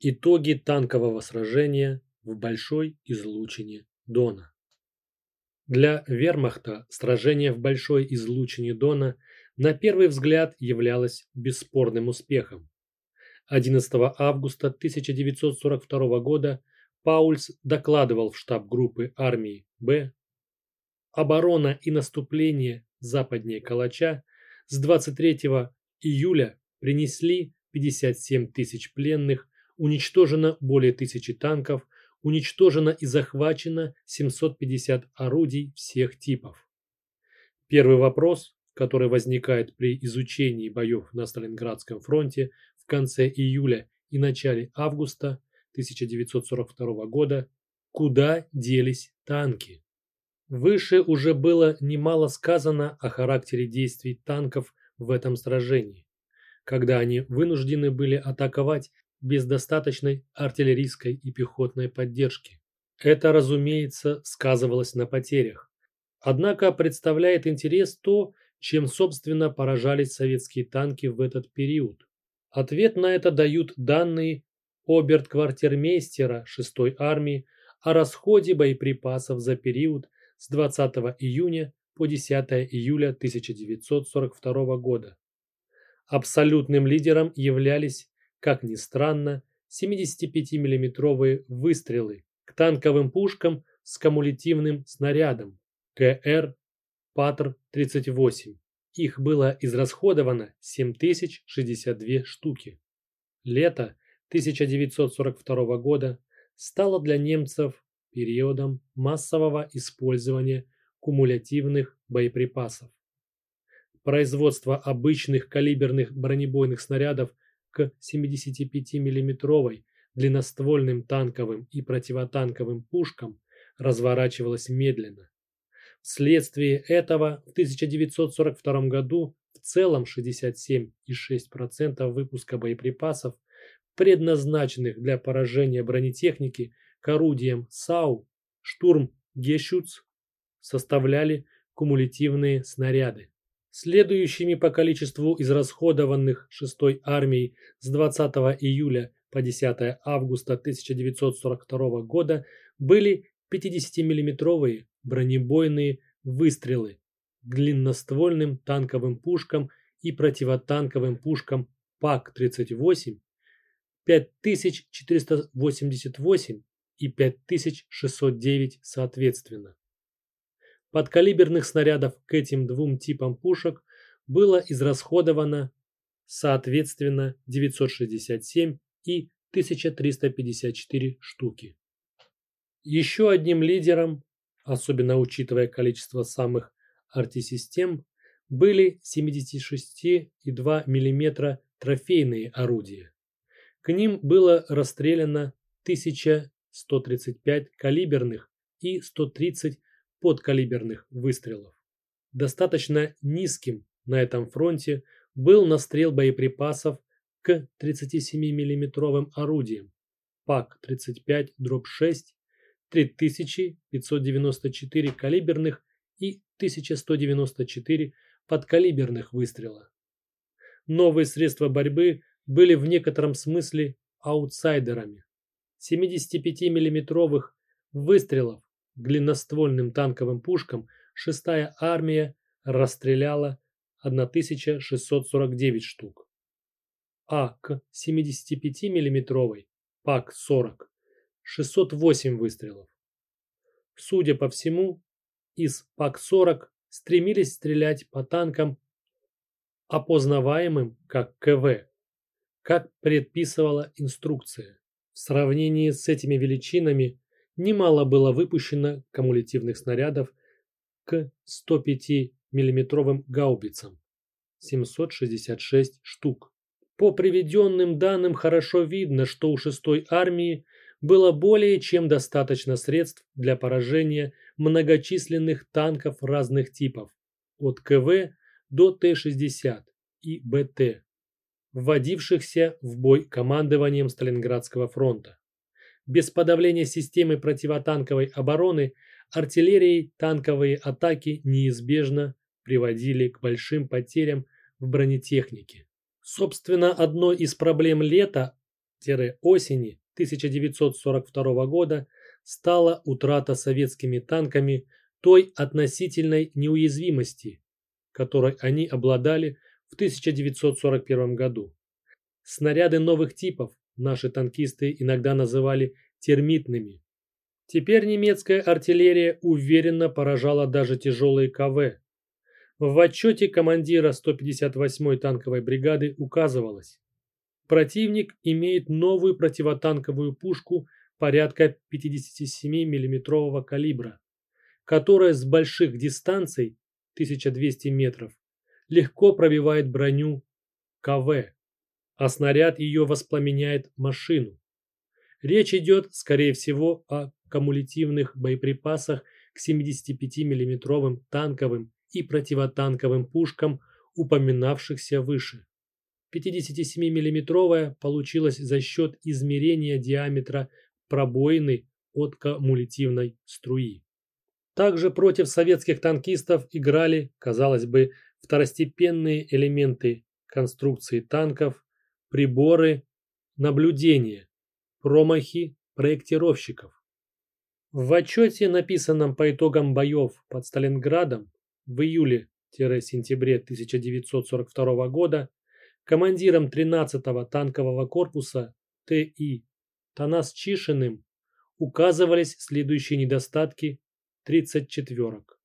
Итоги танкового сражения в Большой излучине Дона. Для вермахта сражение в Большой излучине Дона на первый взгляд являлось бесспорным успехом. 11 августа 1942 года Паульс докладывал в штаб группы армии Б. Оборона и наступление западнее Калача с 23 июля принесли 57 тысяч пленных уничтожено более тысячи танков, уничтожено и захвачено 750 орудий всех типов. Первый вопрос, который возникает при изучении боев на Сталинградском фронте в конце июля и начале августа 1942 года, куда делись танки? Выше уже было немало сказано о характере действий танков в этом сражении, когда они вынуждены были атаковать без достаточной артиллерийской и пехотной поддержки. Это, разумеется, сказывалось на потерях. Однако представляет интерес то, чем, собственно, поражались советские танки в этот период. Ответ на это дают данные оберт-квартирмейстера 6-й армии о расходе боеприпасов за период с 20 июня по 10 июля 1942 года. Абсолютным лидером являлись как ни странно, 75 миллиметровые выстрелы к танковым пушкам с кумулятивным снарядом КР Патр-38. Их было израсходовано 7062 штуки. Лето 1942 года стало для немцев периодом массового использования кумулятивных боеприпасов. Производство обычных калиберных бронебойных снарядов – к 75 миллиметровой длинноствольным танковым и противотанковым пушкам разворачивалась медленно. Вследствие этого в 1942 году в целом 67,6% выпуска боеприпасов, предназначенных для поражения бронетехники к орудиям САУ, штурм Гешуц, составляли кумулятивные снаряды. Следующими по количеству израсходованных 6-й армией с 20 июля по 10 августа 1942 года были 50-миллиметровые бронебойные выстрелы к длинноствольным танковым пушкам и противотанковым пушкам ПАК-38 5488 и 5609 соответственно. Подкалиберных снарядов к этим двум типам пушек было израсходовано соответственно 967 и 1354 штуки. Еще одним лидером, особенно учитывая количество самых артисистем, были 76,2 мм трофейные орудия. К ним было расстреляно 1135 калиберных и 130 подкалиберных выстрелов. Достаточно низким на этом фронте был настрел боеприпасов к 37 миллиметровым орудиям ПАК-35-6, 3594 калиберных и 1194 подкалиберных выстрела. Новые средства борьбы были в некотором смысле аутсайдерами. 75 миллиметровых выстрелов длинноствольным танковым пушкам 6-я армия расстреляла 1649 штук, а к 75 миллиметровой ПАК-40 608 выстрелов. Судя по всему, из ПАК-40 стремились стрелять по танкам, опознаваемым как КВ, как предписывала инструкция. В сравнении с этими величинами немало было выпущено кумулятивных снарядов к 105 миллиметровым гаубицам 766 штук. По приведенным данным хорошо видно, что у 6-й армии было более чем достаточно средств для поражения многочисленных танков разных типов, от КВ до Т-60 и БТ, вводившихся в бой командованием Сталинградского фронта без подавления системы противотанковой обороны артиллерией танковые атаки неизбежно приводили к большим потерям в бронетехнике. Собственно, одной из проблем лета осени 1942 года стала утрата советскими танками той относительной неуязвимости, которой они обладали в 1941 году. Снаряды новых типов наши танкисты иногда называли термитными. Теперь немецкая артиллерия уверенно поражала даже тяжелые КВ. В отчете командира 158-й танковой бригады указывалось, противник имеет новую противотанковую пушку порядка 57 миллиметрового калибра, которая с больших дистанций 1200 метров легко пробивает броню КВ, а снаряд ее воспламеняет машину. Речь идет, скорее всего, о кумулятивных боеприпасах к 75 миллиметровым танковым и противотанковым пушкам, упоминавшихся выше. 57 миллиметровая получилась за счет измерения диаметра пробоины от кумулятивной струи. Также против советских танкистов играли, казалось бы, второстепенные элементы конструкции танков, приборы, наблюдения, промахи проектировщиков. В отчете, написанном по итогам боев под Сталинградом в июле-сентябре 1942 года, командиром 13-го танкового корпуса Т.И. Танас Чишиным указывались следующие недостатки 34-ок.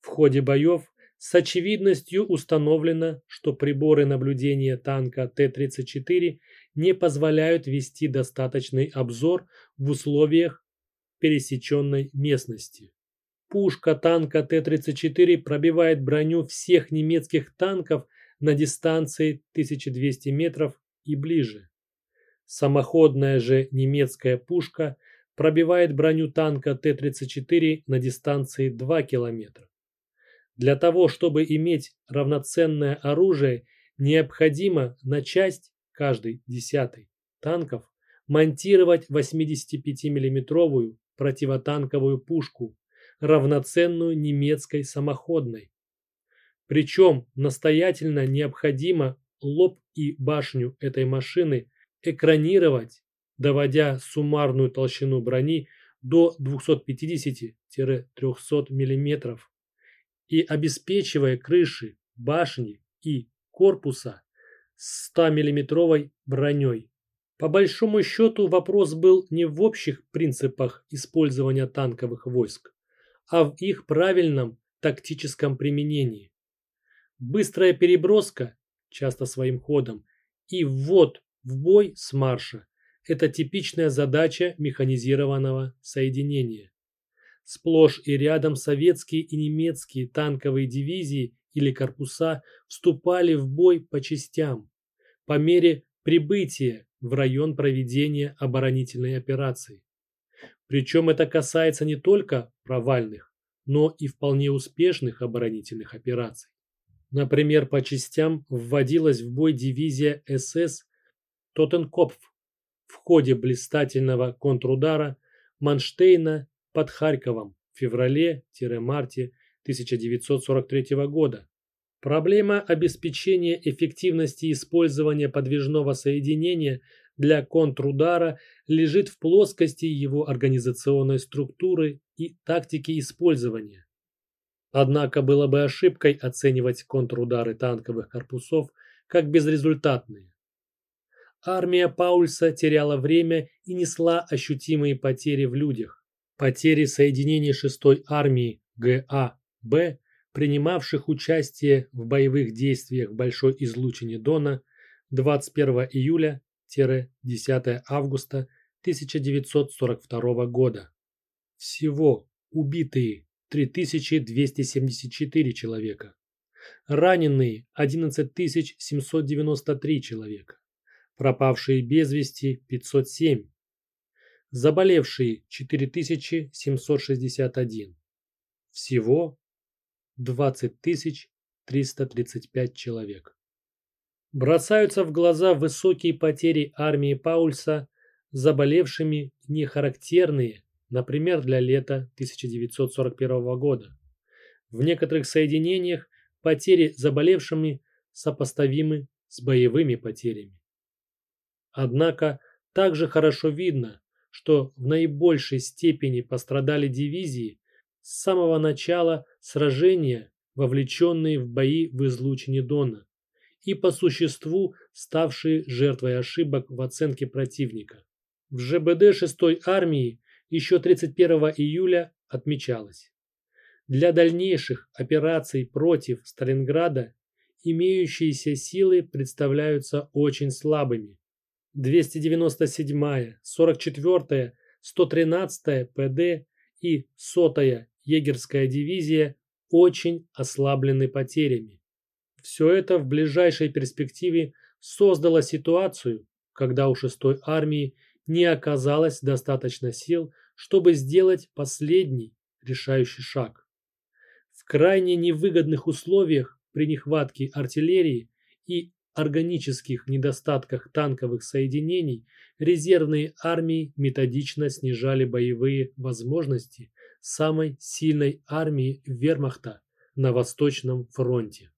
В ходе боев с очевидностью установлено, что приборы наблюдения танка Т-34 не позволяют вести достаточный обзор в условиях пересеченной местности. Пушка танка Т-34 пробивает броню всех немецких танков на дистанции 1200 метров и ближе. Самоходная же немецкая пушка пробивает броню танка Т-34 на дистанции 2 километра. Для того, чтобы иметь равноценное оружие, необходимо на часть каждый десятый танков монтировать 85 миллиметровую противотанковую пушку, равноценную немецкой самоходной. Причем настоятельно необходимо лоб и башню этой машины экранировать, доводя суммарную толщину брони до 250-300 мм и обеспечивая крыши, башни и корпуса 100-миллиметровой броней. По большому счету вопрос был не в общих принципах использования танковых войск, а в их правильном тактическом применении. Быстрая переброска, часто своим ходом, и ввод в бой с марша – это типичная задача механизированного соединения. Сплошь и рядом советские и немецкие танковые дивизии или корпуса вступали в бой по частям, по мере прибытия в район проведения оборонительной операции. Причем это касается не только провальных, но и вполне успешных оборонительных операций. Например, по частям вводилась в бой дивизия СС Тоттенкопф в ходе блистательного контрудара Манштейна под Харьковом в феврале-марте 1943 года, Проблема обеспечения эффективности использования подвижного соединения для контрудара лежит в плоскости его организационной структуры и тактики использования. Однако было бы ошибкой оценивать контрудары танковых корпусов как безрезультатные. Армия Паульса теряла время и несла ощутимые потери в людях. Потери соединений 6-й армии ГАБ принимавших участие в боевых действиях в Большой излучине Дона 21 июля-10 августа 1942 года. Всего убитые 3274 человека, раненые 11793 человека, пропавшие без вести 507, заболевшие 4761. Всего 20 335 человек. Бросаются в глаза высокие потери армии Паульса, заболевшими нехарактерные, например, для лета 1941 года. В некоторых соединениях потери заболевшими сопоставимы с боевыми потерями. Однако Также хорошо видно, что в наибольшей степени пострадали дивизии с самого начала сражения, вовлеченные в бои в излучине Дона, и по существу ставшие жертвой ошибок в оценке противника. В ЖБД 6-й армии еще 31 июля отмечалось. Для дальнейших операций против Сталинграда имеющиеся силы представляются очень слабыми. 297-я, 44-я, 113-я ПД и 100-я егерская дивизия очень ослаблены потерями. Все это в ближайшей перспективе создало ситуацию, когда у 6-й армии не оказалось достаточно сил, чтобы сделать последний решающий шаг. В крайне невыгодных условиях при нехватке артиллерии и органических недостатках танковых соединений резервные армии методично снижали боевые возможности самой сильной армии вермахта на Восточном фронте.